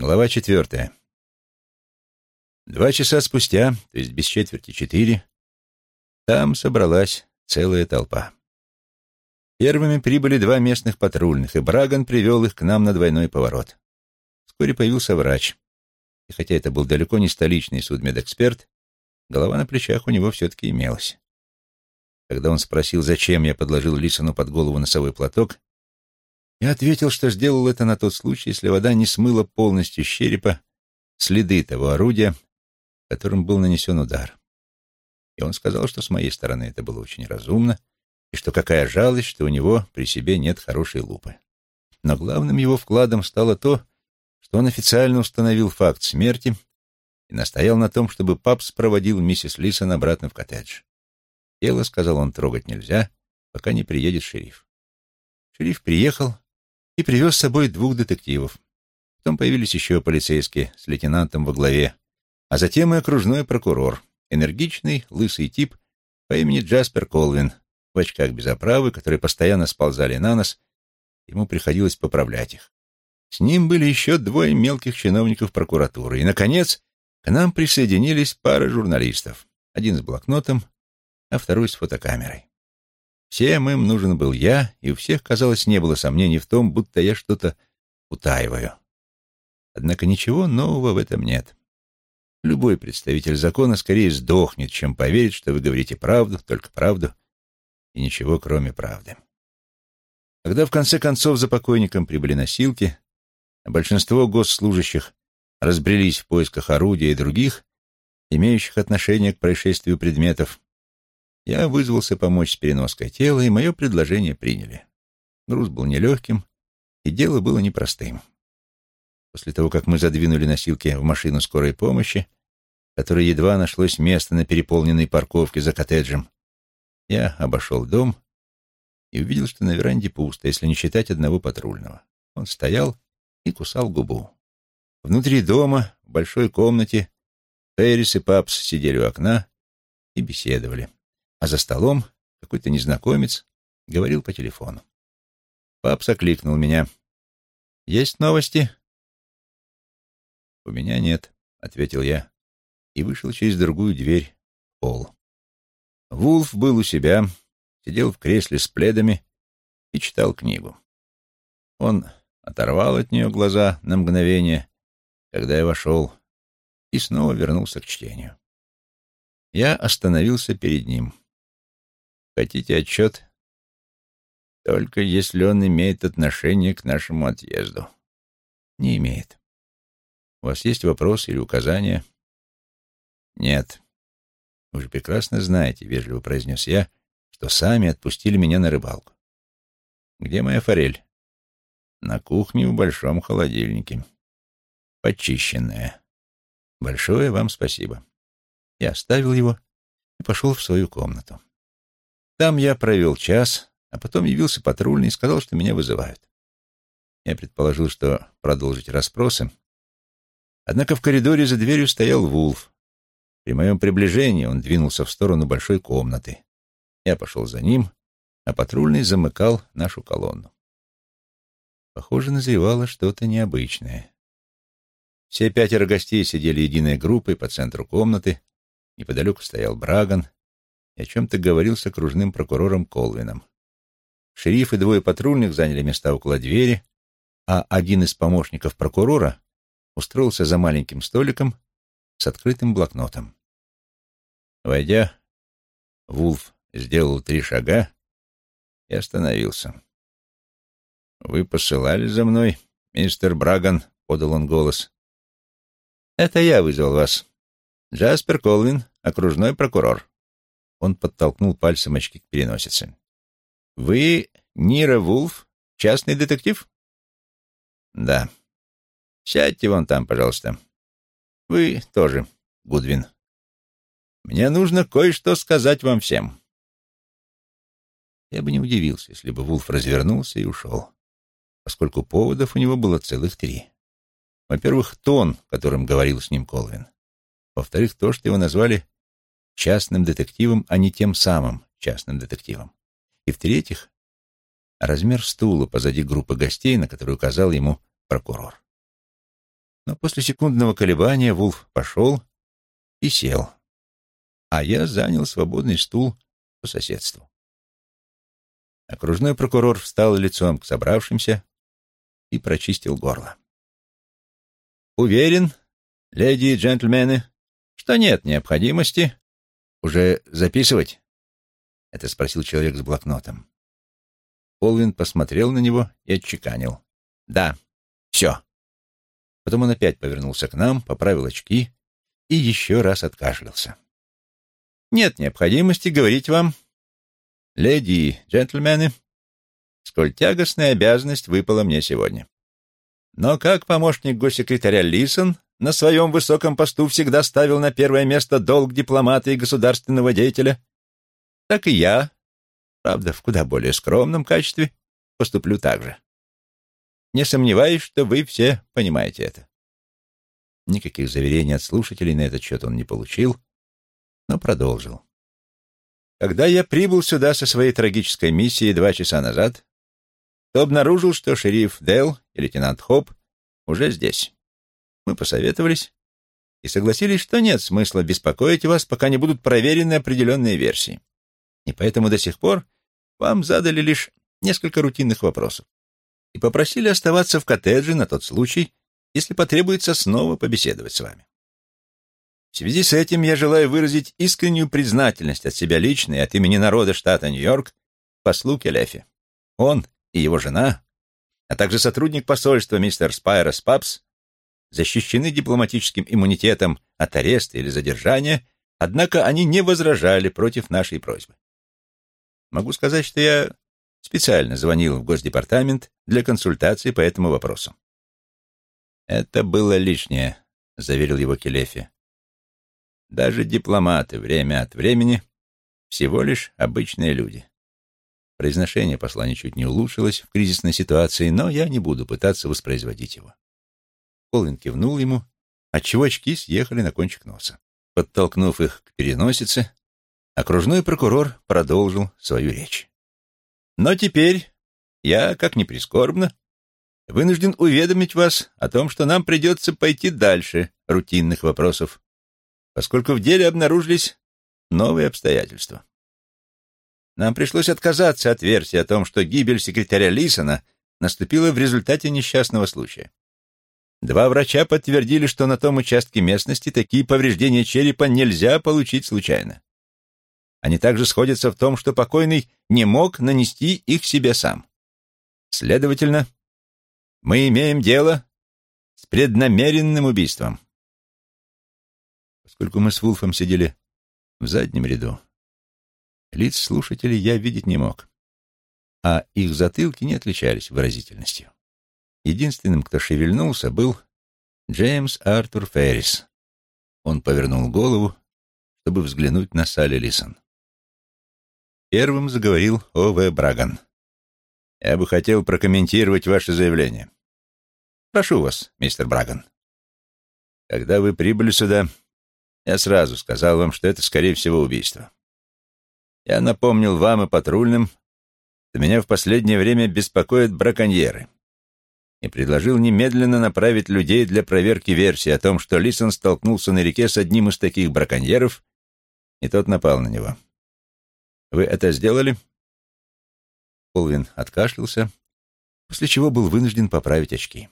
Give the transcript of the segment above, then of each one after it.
Глава четвертая. Два часа спустя, то есть без четверти четыре, там собралась целая толпа. Первыми прибыли два местных патрульных, и Браган привел их к нам на двойной поворот. Вскоре появился врач. И хотя это был далеко не столичный судмедэксперт, голова на плечах у него все-таки имелась. Когда он спросил, зачем я подложил Лисону под голову носовой платок, я ответил, что сделал это на тот случай, если вода не смыла полностью с черепа следы того орудия, которым был нанесен удар. И он сказал, что с моей стороны это было очень разумно, и что какая жалость, что у него при себе нет хорошей лупы. Но главным его вкладом стало то, что он официально установил факт смерти и настоял на том, чтобы папс проводил миссис Лисон обратно в коттедж. Тело, сказал он, трогать нельзя, пока не приедет шериф. Шериф приехал, и привез с собой двух детективов. Потом появились еще полицейские с лейтенантом во главе, а затем и окружной прокурор, энергичный, лысый тип по имени Джаспер Колвин, в очках без оправы, которые постоянно сползали на нос, ему приходилось поправлять их. С ним были еще двое мелких чиновников прокуратуры, и, наконец, к нам присоединились пара журналистов, один с блокнотом, а второй с фотокамерой. Всем им нужен был я, и у всех, казалось, не было сомнений в том, будто я что-то утаиваю. Однако ничего нового в этом нет. Любой представитель закона скорее сдохнет, чем поверит, что вы говорите правду, только правду, и ничего, кроме правды. Когда в конце концов за покойником прибыли носилки, а большинство госслужащих разбрелись в поисках орудия и других, имеющих отношение к происшествию предметов, я вызвался помочь с переноской тела, и мое предложение приняли. Груз был нелегким, и дело было непростым. После того, как мы задвинули носилки в машину скорой помощи, которой едва нашлось место на переполненной парковке за коттеджем, я обошел дом и увидел, что на веранде пусто, если не считать одного патрульного. Он стоял и кусал губу. Внутри дома, в большой комнате, Пэрис и Папс сидели у окна и беседовали а за столом какой-то незнакомец говорил по телефону. Папс окликнул меня. «Есть новости?» «У меня нет», — ответил я и вышел через другую дверь холл. Вулф был у себя, сидел в кресле с пледами и читал книгу. Он оторвал от нее глаза на мгновение, когда я вошел, и снова вернулся к чтению. Я остановился перед ним. Хотите отчет? Только если он имеет отношение к нашему отъезду. Не имеет. У вас есть вопросы или указания? Нет. Вы же прекрасно знаете, — вежливо произнес я, — что сами отпустили меня на рыбалку. Где моя форель? На кухне в большом холодильнике. Почищенная. Большое вам спасибо. Я оставил его и пошел в свою комнату. Там я провел час, а потом явился патрульный и сказал, что меня вызывают. Я предположил, что продолжить расспросы. Однако в коридоре за дверью стоял Вулф. При моем приближении он двинулся в сторону большой комнаты. Я пошел за ним, а патрульный замыкал нашу колонну. Похоже, назревало что-то необычное. Все пятеро гостей сидели единой группой по центру комнаты. Неподалеку стоял Браган, о чем-то говорил с окружным прокурором Колвином. Шериф и двое патрульных заняли места около двери, а один из помощников прокурора устроился за маленьким столиком с открытым блокнотом. Войдя, Вулф сделал три шага и остановился. «Вы посылали за мной, мистер Браган?» — подал он голос. «Это я вызвал вас. Джаспер Колвин, окружной прокурор». Он подтолкнул пальцем очки к переносице. «Вы Нира Вулф, частный детектив?» «Да. Сядьте вон там, пожалуйста. Вы тоже, Гудвин. Мне нужно кое-что сказать вам всем». Я бы не удивился, если бы Вулф развернулся и ушел, поскольку поводов у него было целых три. Во-первых, тон, которым говорил с ним Колвин. Во-вторых, то, что его назвали частным детективом, а не тем самым частным детективом. И в-третьих, размер стула позади группы гостей, на которую указал ему прокурор. Но после секундного колебания Вулф пошел и сел, а я занял свободный стул по соседству. Окружной прокурор встал лицом к собравшимся и прочистил горло. «Уверен, леди и джентльмены, что нет необходимости уже записывать?» — это спросил человек с блокнотом. Полвин посмотрел на него и отчеканил. «Да, все». Потом он опять повернулся к нам, поправил очки и еще раз откашлялся. «Нет необходимости говорить вам, леди и джентльмены, сколь тягостная обязанность выпала мне сегодня. Но как помощник госсекретаря Лисон на своем высоком посту всегда ставил на первое место долг дипломата и государственного деятеля, так и я, правда, в куда более скромном качестве, поступлю так же. Не сомневаюсь, что вы все понимаете это. Никаких заверений от слушателей на этот счет он не получил, но продолжил. Когда я прибыл сюда со своей трагической миссией два часа назад, то обнаружил, что шериф Дэл и лейтенант Хоп уже здесь. Мы посоветовались и согласились, что нет смысла беспокоить вас, пока не будут проверены определенные версии. И поэтому до сих пор вам задали лишь несколько рутинных вопросов и попросили оставаться в коттедже на тот случай, если потребуется снова побеседовать с вами. В связи с этим я желаю выразить искреннюю признательность от себя лично и от имени народа штата Нью-Йорк послу Келефи. Он и его жена, а также сотрудник посольства мистер Спайрос Папс, защищены дипломатическим иммунитетом от ареста или задержания, однако они не возражали против нашей просьбы. Могу сказать, что я специально звонил в Госдепартамент для консультации по этому вопросу. «Это было лишнее», — заверил его Келефи. Даже дипломаты время от времени всего лишь обычные люди. Произношение послания чуть не улучшилось в кризисной ситуации, но я не буду пытаться воспроизводить его. Колвин кивнул ему, отчего очки съехали на кончик носа. Подтолкнув их к переносице, окружной прокурор продолжил свою речь. «Но теперь я, как ни прискорбно, вынужден уведомить вас о том, что нам придется пойти дальше рутинных вопросов поскольку в деле обнаружились новые обстоятельства. Нам пришлось отказаться от версии о том, что гибель секретаря Лисона наступила в результате несчастного случая. Два врача подтвердили, что на том участке местности такие повреждения черепа нельзя получить случайно. Они также сходятся в том, что покойный не мог нанести их себе сам. Следовательно, мы имеем дело с преднамеренным убийством поскольку мы с Вулфом сидели в заднем ряду. Лиц слушателей я видеть не мог, а их затылки не отличались выразительностью. Единственным, кто шевельнулся, был Джеймс Артур Феррис. Он повернул голову, чтобы взглянуть на Салли Лисон. Первым заговорил О.В. Браган. «Я бы хотел прокомментировать ваше заявление. Прошу вас, мистер Браган. Когда вы прибыли сюда, я сразу сказал вам, что это, скорее всего, убийство. Я напомнил вам и патрульным, что меня в последнее время беспокоят браконьеры, и предложил немедленно направить людей для проверки версии о том, что Лисон столкнулся на реке с одним из таких браконьеров, и тот напал на него. Вы это сделали? Полвин откашлялся, после чего был вынужден поправить очки.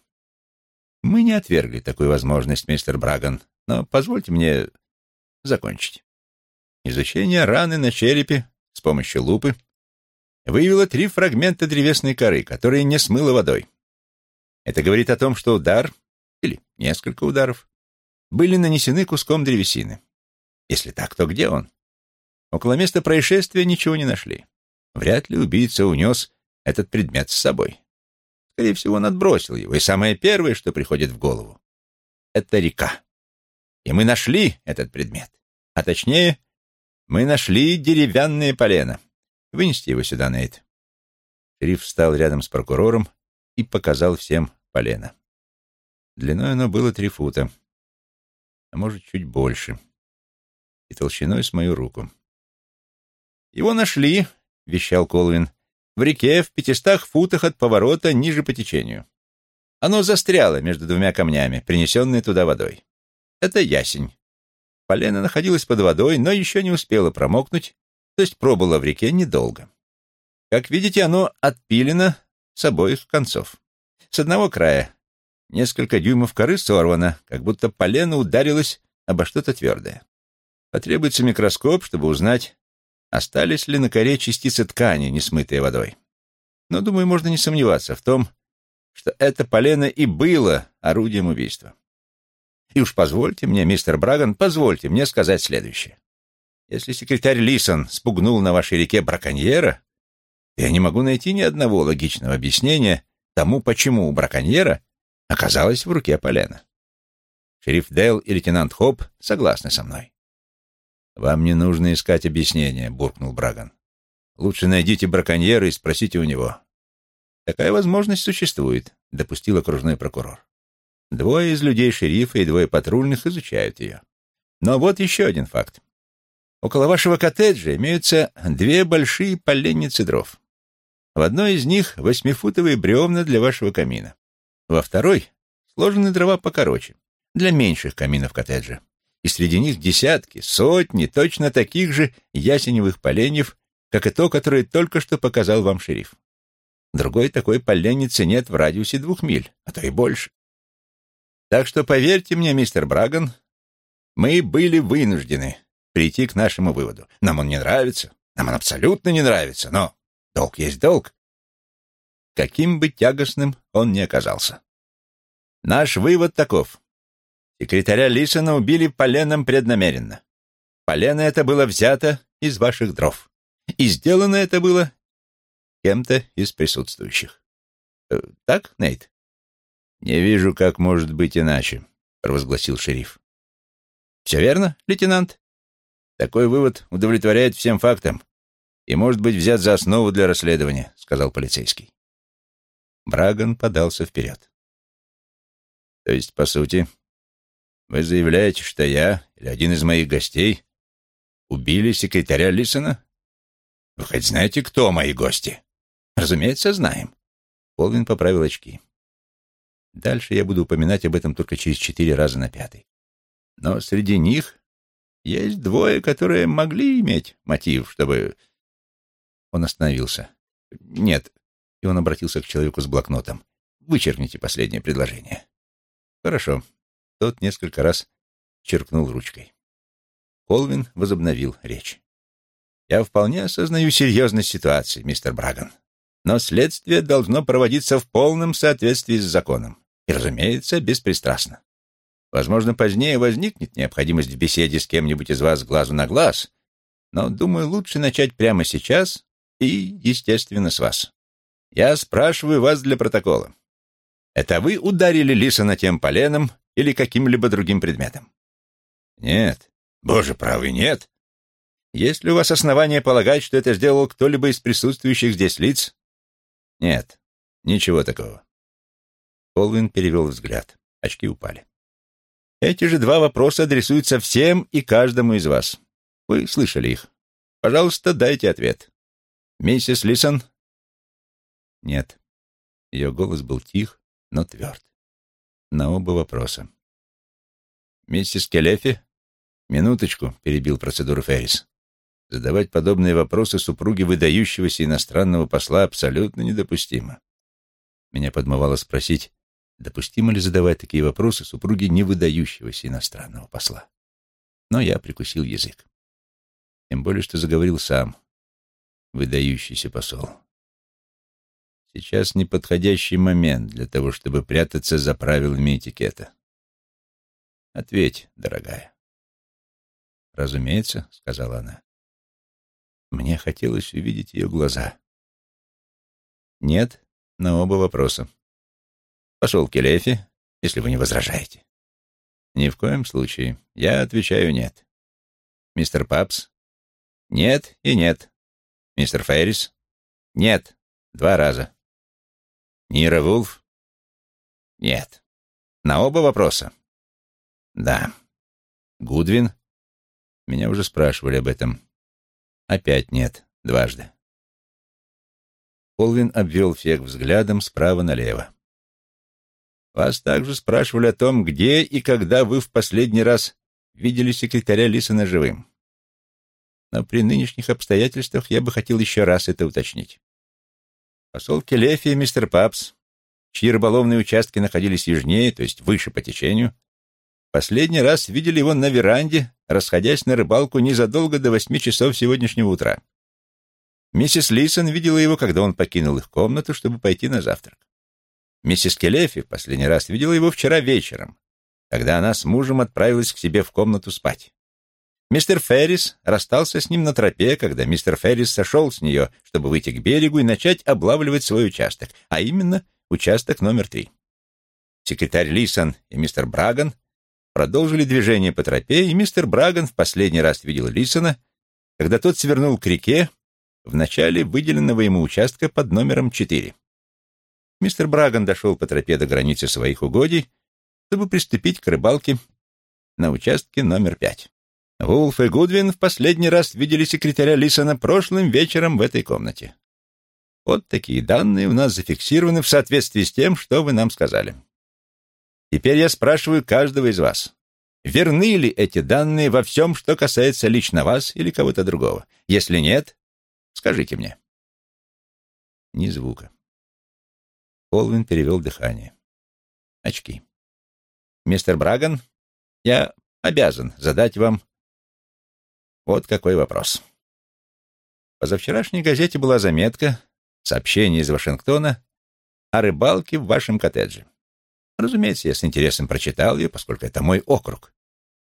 Мы не отвергли такую возможность, мистер Браган, но позвольте мне закончить. Изучение раны на черепе с помощью лупы выявило три фрагмента древесной коры, которые не смыло водой. Это говорит о том, что удар, или несколько ударов, были нанесены куском древесины. Если так, то где он? Около места происшествия ничего не нашли. Вряд ли убийца унес этот предмет с собой. Скорее всего, он отбросил его, и самое первое, что приходит в голову, — это река. И мы нашли этот предмет. А точнее, мы нашли деревянное полено. Вынести его сюда, Нейт. Шериф встал рядом с прокурором и показал всем полено. Длиной оно было три фута, а может, чуть больше, и толщиной с мою руку. «Его нашли», — вещал Колвин, — «в реке в пятистах футах от поворота ниже по течению. Оно застряло между двумя камнями, принесенные туда водой. Это ясень. Полено находилось под водой, но еще не успело промокнуть, то есть пробыло в реке недолго. Как видите, оно отпилено с обоих концов. С одного края несколько дюймов коры сорвано, как будто полено ударилось обо что-то твердое. Потребуется микроскоп, чтобы узнать, остались ли на коре частицы ткани, не смытые водой. Но, думаю, можно не сомневаться в том, что это полено и было орудием убийства. И уж позвольте мне, мистер Браган, позвольте мне сказать следующее. Если секретарь Лисон спугнул на вашей реке браконьера, я не могу найти ни одного логичного объяснения тому, почему у браконьера оказалось в руке полено. Шериф Дейл и лейтенант Хоп согласны со мной. «Вам не нужно искать объяснения», — буркнул Браган. «Лучше найдите браконьера и спросите у него. Такая возможность существует, допустил окружной прокурор. Двое из людей шерифа и двое патрульных изучают ее. Но вот еще один факт. Около вашего коттеджа имеются две большие поленницы дров. В одной из них восьмифутовые бревна для вашего камина. Во второй сложены дрова покороче, для меньших каминов коттеджа. И среди них десятки, сотни точно таких же ясеневых поленьев, как и то, которое только что показал вам шериф. Другой такой поленницы нет в радиусе двух миль, а то и больше. Так что поверьте мне, мистер Браган, мы были вынуждены прийти к нашему выводу. Нам он не нравится, нам он абсолютно не нравится, но долг есть долг. Каким бы тягостным он ни оказался. Наш вывод таков. Секретаря Лисона убили поленом преднамеренно. Полено это было взято из ваших дров. И сделано это было кем-то из присутствующих. Э, так, Нейт? Не вижу, как может быть иначе, провозгласил шериф. Все верно, лейтенант? Такой вывод удовлетворяет всем фактам и может быть взят за основу для расследования, сказал полицейский. Браган подался вперед. То есть, по сути, вы заявляете, что я или один из моих гостей убили секретаря Лисона? Вы хоть знаете, кто мои гости? Разумеется, знаем. Полвин поправил очки. Дальше я буду упоминать об этом только через четыре раза на пятый. Но среди них есть двое, которые могли иметь мотив, чтобы... Он остановился. Нет. И он обратился к человеку с блокнотом. Вычеркните последнее предложение. Хорошо. Тот несколько раз черкнул ручкой. Колвин возобновил речь. Я вполне осознаю серьезность ситуации, мистер Браган но следствие должно проводиться в полном соответствии с законом и, разумеется, беспристрастно. Возможно, позднее возникнет необходимость в беседе с кем-нибудь из вас глазу на глаз, но, думаю, лучше начать прямо сейчас и, естественно, с вас. Я спрашиваю вас для протокола. Это вы ударили Лисона тем поленом или каким-либо другим предметом? Нет. Боже правый, нет. Есть ли у вас основания полагать, что это сделал кто-либо из присутствующих здесь лиц, нет, ничего такого. Колвин перевел взгляд. Очки упали. Эти же два вопроса адресуются всем и каждому из вас. Вы слышали их. Пожалуйста, дайте ответ. Миссис Лисон? Нет. Ее голос был тих, но тверд. На оба вопроса. Миссис Келефи? Минуточку, перебил процедуру Феррис. Задавать подобные вопросы супруге выдающегося иностранного посла абсолютно недопустимо. Меня подмывало спросить, допустимо ли задавать такие вопросы супруге невыдающегося иностранного посла. Но я прикусил язык. Тем более, что заговорил сам выдающийся посол. Сейчас неподходящий момент для того, чтобы прятаться за правилами этикета. Ответь, дорогая. Разумеется, сказала она. Мне хотелось увидеть ее глаза. Нет на оба вопроса. Пошел Келефи, если вы не возражаете. Ни в коем случае. Я отвечаю нет. Мистер Папс? Нет и нет. Мистер Феррис? Нет. Два раза. Нира Вулф? Нет. На оба вопроса? Да. Гудвин? Меня уже спрашивали об этом. Опять нет. Дважды. Полвин обвел всех взглядом справа налево. Вас также спрашивали о том, где и когда вы в последний раз видели секретаря Лисона живым. Но при нынешних обстоятельствах я бы хотел еще раз это уточнить. Посол Келефи и мистер Папс, чьи рыболовные участки находились южнее, то есть выше по течению, последний раз видели его на веранде, расходясь на рыбалку незадолго до восьми часов сегодняшнего утра. Миссис Лисон видела его, когда он покинул их комнату, чтобы пойти на завтрак. Миссис Келефи последний раз видела его вчера вечером, когда она с мужем отправилась к себе в комнату спать. Мистер Феррис расстался с ним на тропе, когда мистер Феррис сошел с нее, чтобы выйти к берегу и начать облавливать свой участок, а именно участок номер три. Секретарь Лисон и мистер Браган продолжили движение по тропе, и мистер Браган в последний раз видел Лисона, когда тот свернул к реке в начале выделенного ему участка под номером четыре. Мистер Браган дошел по тропе до границы своих угодий, чтобы приступить к рыбалке на участке номер пять. Вулф и Гудвин в последний раз видели секретаря Лисона прошлым вечером в этой комнате. Вот такие данные у нас зафиксированы в соответствии с тем, что вы нам сказали. Теперь я спрашиваю каждого из вас, верны ли эти данные во всем, что касается лично вас или кого-то другого? Если нет, скажите мне. Ни звука. Колвин перевел дыхание. Очки. Мистер Браган, я обязан задать вам вот какой вопрос. В позавчерашней газете была заметка, сообщение из Вашингтона о рыбалке в вашем коттедже. Разумеется, я с интересом прочитал ее, поскольку это мой округ.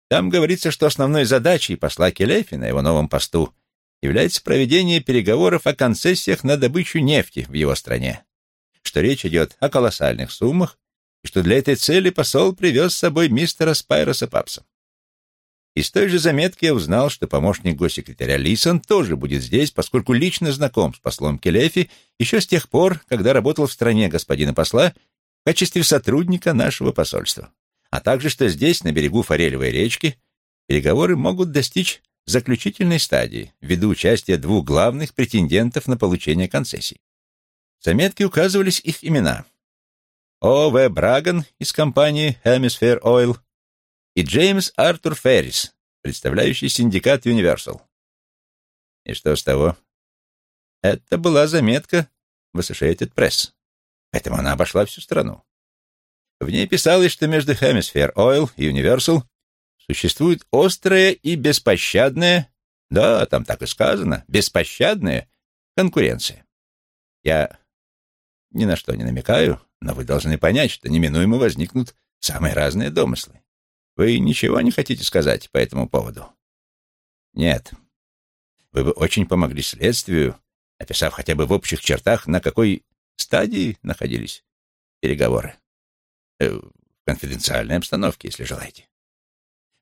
Там говорится, что основной задачей посла Келефи на его новом посту является проведение переговоров о концессиях на добычу нефти в его стране, что речь идет о колоссальных суммах, и что для этой цели посол привез с собой мистера Спайроса Папса. Из той же заметки я узнал, что помощник госсекретаря Лисон тоже будет здесь, поскольку лично знаком с послом Келефи еще с тех пор, когда работал в стране господина посла в качестве сотрудника нашего посольства, а также что здесь, на берегу Форелевой речки, переговоры могут достичь заключительной стадии ввиду участия двух главных претендентов на получение концессий. В заметке указывались их имена. О. В. Браган из компании Hemisphere Oil и Джеймс Артур Феррис, представляющий синдикат Universal. И что с того? Это была заметка в Associated Press, поэтому она обошла всю страну. В ней писалось, что между Hemisphere Oil и Universal существует острая и беспощадная, да, там так и сказано, беспощадная конкуренция. Я ни на что не намекаю, но вы должны понять, что неминуемо возникнут самые разные домыслы. Вы ничего не хотите сказать по этому поводу? Нет. Вы бы очень помогли следствию, описав хотя бы в общих чертах, на какой стадии находились переговоры. Э, в конфиденциальной обстановке, если желаете.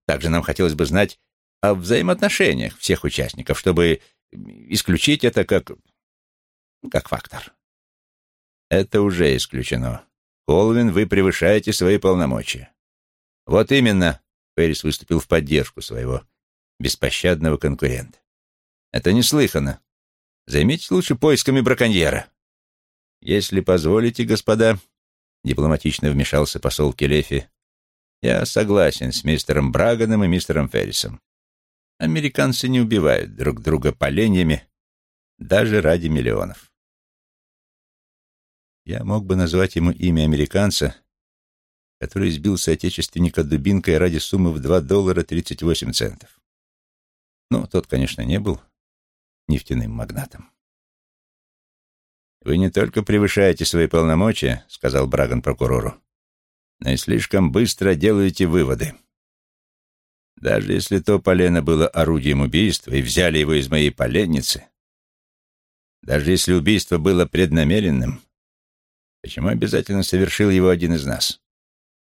Также нам хотелось бы знать о взаимоотношениях всех участников, чтобы исключить это как... как фактор. Это уже исключено. Колвин, вы превышаете свои полномочия. Вот именно, Феррис выступил в поддержку своего беспощадного конкурента. Это неслыханно. Займитесь лучше поисками браконьера. Если позволите, господа, дипломатично вмешался посол Келефи, я согласен с мистером Браганом и мистером Феррисом. Американцы не убивают друг друга поленьями даже ради миллионов. Я мог бы назвать ему имя американца, который избил соотечественника дубинкой ради суммы в 2 доллара 38 центов. Но тот, конечно, не был нефтяным магнатом. «Вы не только превышаете свои полномочия», — сказал Браган прокурору, «но и слишком быстро делаете выводы. Даже если то полено было орудием убийства и взяли его из моей поленницы, даже если убийство было преднамеренным, почему обязательно совершил его один из нас?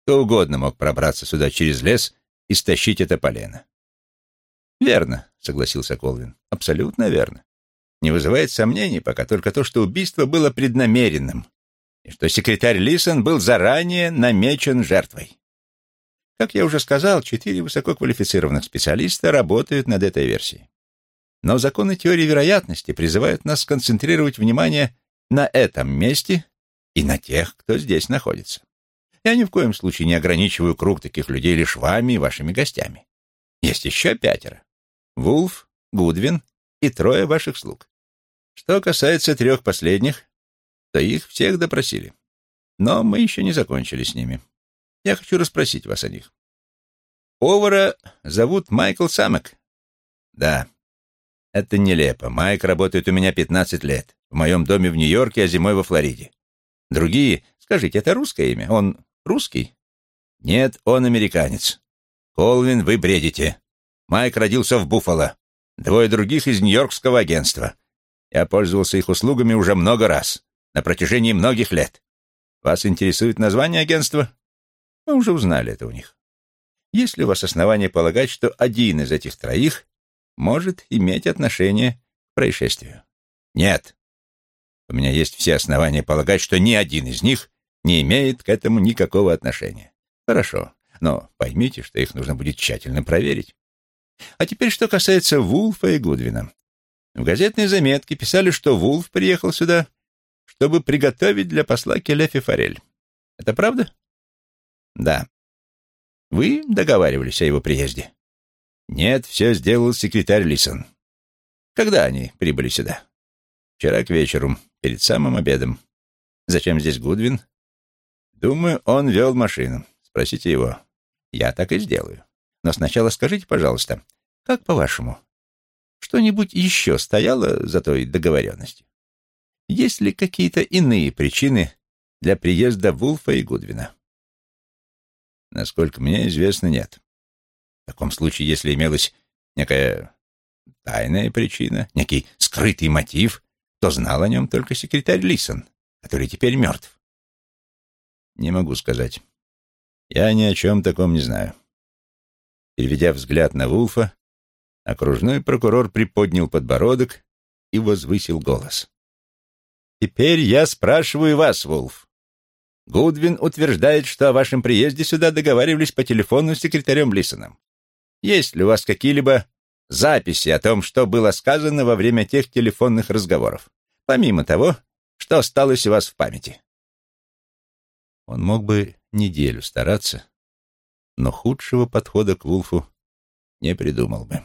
Кто угодно мог пробраться сюда через лес и стащить это полено. «Верно», — согласился Колвин. «Абсолютно верно. Не вызывает сомнений пока только то, что убийство было преднамеренным, и что секретарь Лисон был заранее намечен жертвой. Как я уже сказал, четыре высококвалифицированных специалиста работают над этой версией. Но законы теории вероятности призывают нас сконцентрировать внимание на этом месте и на тех, кто здесь находится. Я ни в коем случае не ограничиваю круг таких людей лишь вами и вашими гостями. Есть еще пятеро. Вулф, Гудвин и трое ваших слуг. Что касается трех последних, то их всех допросили. Но мы еще не закончили с ними. Я хочу расспросить вас о них. Повара зовут Майкл Самок. Да, это нелепо. Майк работает у меня 15 лет. В моем доме в Нью-Йорке, а зимой во Флориде. Другие... Скажите, это русское имя? Он русский? Нет, он американец. Колвин, вы бредите. Майк родился в Буффало. Двое других из Нью-Йоркского агентства. Я пользовался их услугами уже много раз, на протяжении многих лет. Вас интересует название агентства? Мы уже узнали это у них. Есть ли у вас основания полагать, что один из этих троих может иметь отношение к происшествию? Нет. У меня есть все основания полагать, что ни один из них не имеет к этому никакого отношения. Хорошо, но поймите, что их нужно будет тщательно проверить. А теперь, что касается Вулфа и Гудвина. В газетной заметке писали, что Вулф приехал сюда, чтобы приготовить для посла Келефи форель. Это правда? Да. Вы договаривались о его приезде? Нет, все сделал секретарь Лисон. Когда они прибыли сюда? Вчера к вечеру, перед самым обедом. Зачем здесь Гудвин? Думаю, он вел машину. Спросите его. Я так и сделаю. Но сначала скажите, пожалуйста, как по-вашему, что-нибудь еще стояло за той договоренностью? Есть ли какие-то иные причины для приезда Вулфа и Гудвина? Насколько мне известно, нет. В таком случае, если имелась некая тайная причина, некий скрытый мотив, то знал о нем только секретарь Лисон, который теперь мертв. Не могу сказать. Я ни о чем таком не знаю. Переведя взгляд на Вулфа, окружной прокурор приподнял подбородок и возвысил голос. «Теперь я спрашиваю вас, Вулф. Гудвин утверждает, что о вашем приезде сюда договаривались по телефону с секретарем Лисоном. Есть ли у вас какие-либо записи о том, что было сказано во время тех телефонных разговоров, помимо того, что осталось у вас в памяти?» Он мог бы неделю стараться, но худшего подхода к Вулфу не придумал бы.